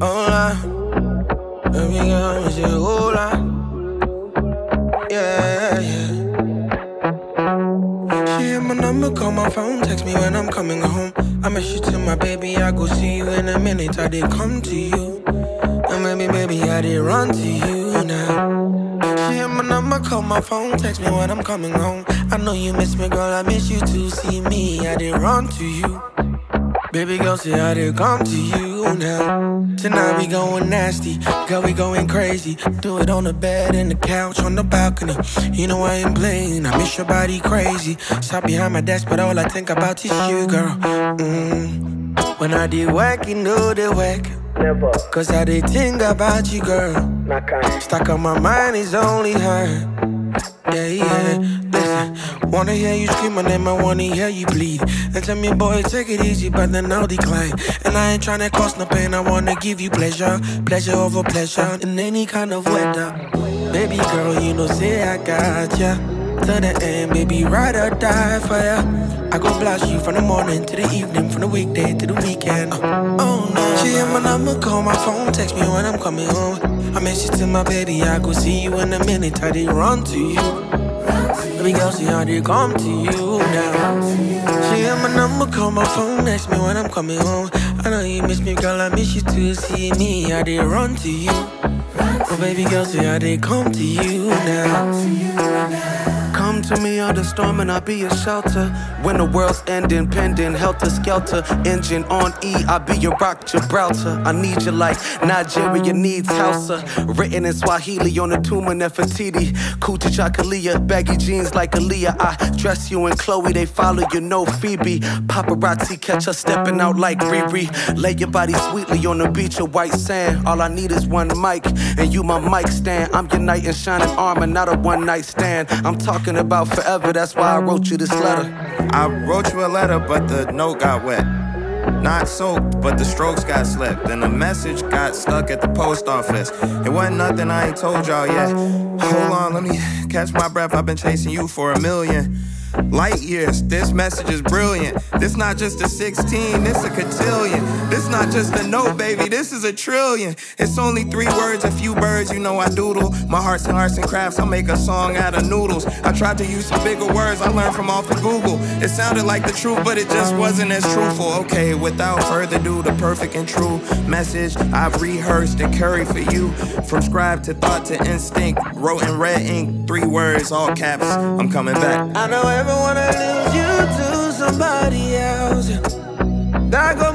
Hola. Baby girl, me say hola. Yeah, yeah. She hit my number, call my phone, text me when I'm coming home. I miss you to my baby, I go see you in a minute. I did come to you. And maybe, maybe I did run to you now. She hit my number, call my phone, text me when I'm coming home. I know you miss me, girl, I miss you too. see me. I did run to you. Baby girl, say I did come to you now. Tonight we going nasty, girl, we going crazy. Do it on the bed, in the couch, on the balcony. You know I ain't playing, I miss your body crazy. Stop behind my desk, but all I think about is you, girl. Mm. When I did work, you know the work. Never. Cause I did think about you, girl. Stuck on my mind is only her. Yeah, yeah. Wanna hear you scream my name, I wanna hear you bleed. And tell me, boy, take it easy, but then I'll decline. And I ain't tryna cause no pain, I wanna give you pleasure. Pleasure over pleasure in any kind of weather. Baby girl, you know, say I got ya. To the end, baby, ride or die for ya. I go blast you from the morning to the evening, from the weekday to the weekend. Uh, oh no, she hit my number, call my phone, text me when I'm coming home. I you to my baby, I go see you in a minute, I did run to you. Baby girl, see how they come to you now. She hit my number, call my phone, text me when I'm coming home. I know you miss me, girl, I miss you too. see me, I did run to you. Oh baby girl, see how they come to you now. Come to me under storm and I'll be your shelter. When the world's ending, pending, helter skelter. Engine on E, I'll be your rock Gibraltar. I need you like Nigeria needs Hausa. Written in Swahili on the tomb of Nefertiti. Coochie Chakalia, baggy jeans like Aaliyah. I dress you in Chloe, they follow you, no Phoebe. Paparazzi catch us stepping out like Riri. Lay your body sweetly on the beach of white sand. All I need is one mic, and you my mic stand. I'm your knight in shining armor, not a one night stand. I'm talking about forever, that's why I wrote you this letter. I wrote you a letter, but the note got wet. Not soaked, but the strokes got slipped. And the message got stuck at the post office. It wasn't nothing I ain't told y'all yet. Hold on, let me catch my breath. I've been chasing you for a million light years. This message is brilliant. This not just a 16, this a cotillion. This not just a note, baby, this is a trillion. It's only three words, a few birds, you know I doodle. My hearts and arts and crafts, I make a song out of noodles. I tried to use some bigger words I learned from off of Google. It sounded like the truth, but it just wasn't as truthful. Okay, without further ado, the perfect and true message I've rehearsed and carried for you. From scribe to thought to instinct, wrote in red ink, three words, all caps. I'm coming back. I know ever wanna lose you to somebody else. That gon'